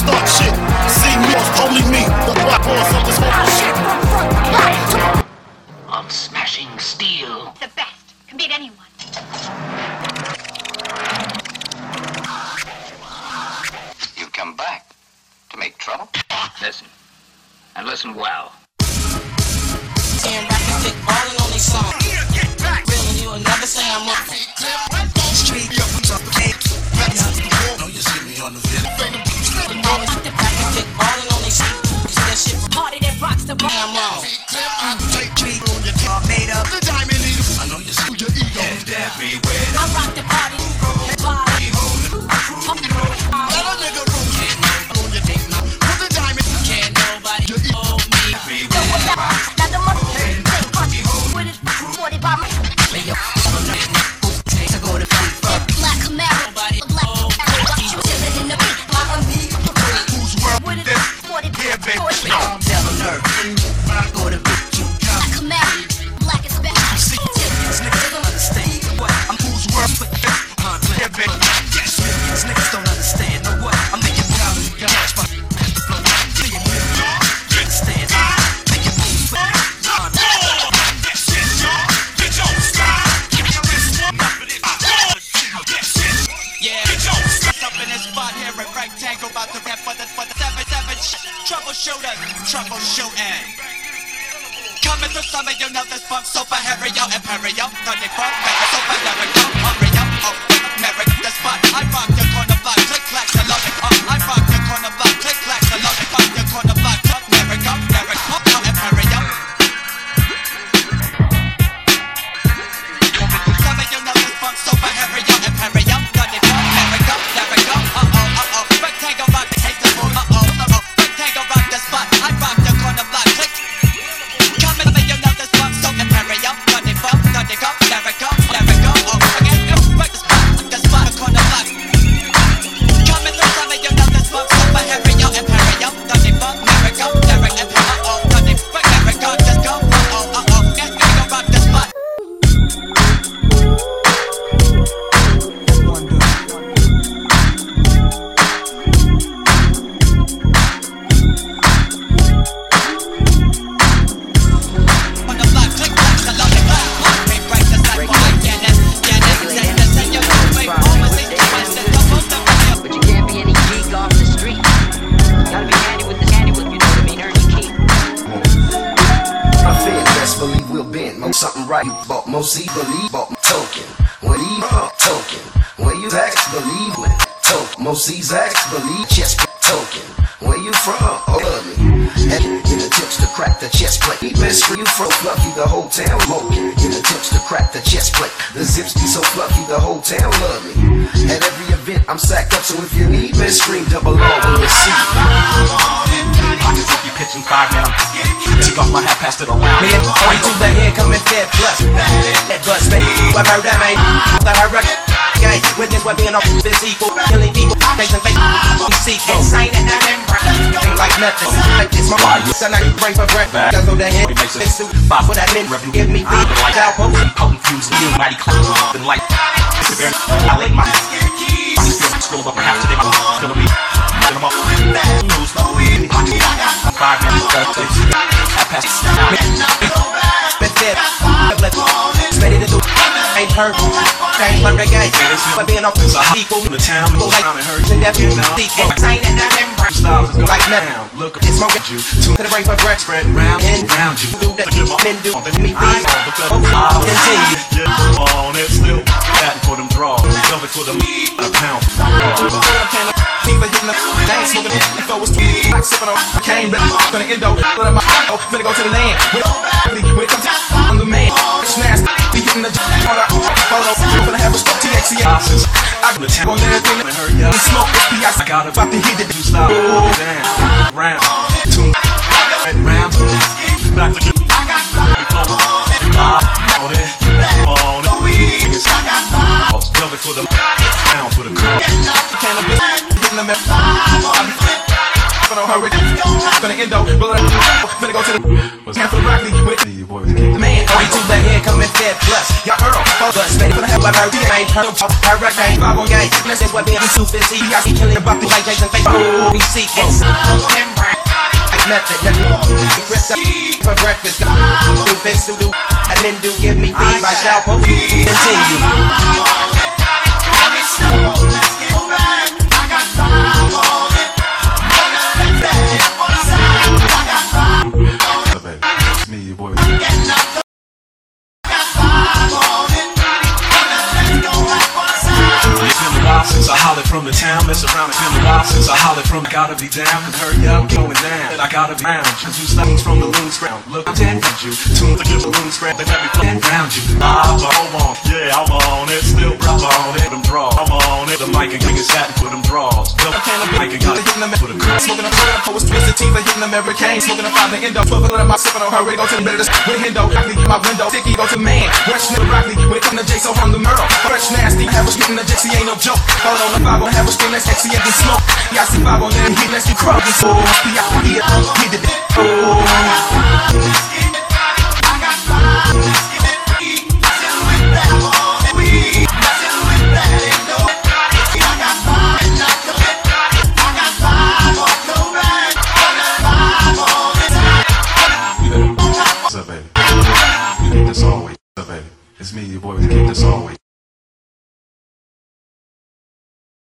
start shit. See me, only me. The black horse of this whole shit. Of smashing steel. The best. Can beat anyone. You come back to make trouble? Listen. And listen well. I'm taking you on. Your top. Made up the diamond needle. I know you see your ego. And everywhere. I rock the. Party. Troubleshooter, troubleshooting. Coming to some of you know this funk super hairy, yo, imperio, four, baby, super lyrical, hurry up, oh, Merrick, the spot, I rock your corner block, click clack, loaded up, oh, I rock your corner believe we'll. Mo something right. You bought Mo see believe bought token. What he bought token. Where you ask believe when token. Mo sees ask believe chest token. Where you from? Oh, love me. Crack the chest plate. Best for you from fluffy the whole town smoking. In attempts to crack the chest plate. The zips be so fluffy the whole town love me. At every event I'm sacked up, so if you need me, scream double R when you see me. Pockets if you pitching five now. Take off my hat, passed it around. And Oi to the head coming fed plus. That bus, baby. What heard that, man? That I. Gang, witness what being off this equal. Killing people, facing fake. Sequel. Ain't like nothing. Like this, my body. Son, I can break for breakfast. Just go to head. This suit. Box for that min. Give me beat. like Out post. potent fusing, you mighty cloud and light. I like my body feel scroll up perhaps today. Gonna be get 'em up. Lose pocket. Five minutes. Six. I pass. The game. But being off this equal. In the town, Like, down and hurt. that you sequel. Ain't Styles is gonna like nothing. Look It's smoking you. to the break for breakfast. Spread round And round you. do that. Look at my- Men do. on the Me I please. because I'll Continue. Yeah, on it still. Batting for them draws. Velvet for them a pound. Fever hitting the dang smoking the flow was too like sipping on cane but gonna end up but I'm gonna go to the land when when it comes to I'm the man it's nasty hitting the on a photo gonna have a stop TXC I The town on everything and hurt ya. smoke this I gotta about to hit the You. Down. Round. Two. Round. Back to the. The the the but hurry gonna end up but to for the broccoli with was the man, only to the head coming fed plus. Y'all Earl, But steady for the hell, I heard he ain't heard of hurricane. Five on gang, this is what being too busy. I see killing about the like Jason Face. We sequels. Method, for breakfast. Do this, do do, and then do give me by shall continue. I hollered from the town. Mess around, it's been a while since I hollered from. Gotta be down, cause hurry up, going down. I gotta be down. cause you stones from the loon's ground. Look, I'm dead from you. Tunes to the loon's ground. They let me play around you. Hold on. Yeah, I'm on it. Still, I'm on it. Them draws. I'm on it. The mic and king is satin for them draws. The can of mic and got it. Put a Smoking a hitting American. Smoking a five, the endo, 12 of my sipping on her, ready go to the bed of the with Hendo. In my window, Dicky go to man. Fresh nigga broccoli, when it come to J, so I'm the Merle. Fresh nasty, have a spitting the Jixie, ain't no joke. Call on the five, have a screen, let's sexy and smoke. I see five on there, and heat, let's get crunk. So, yeah, yeah, he did it. Oh.